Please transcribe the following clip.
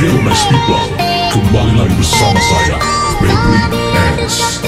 Hello, nice People Kembali lagi bersama saya Baby S.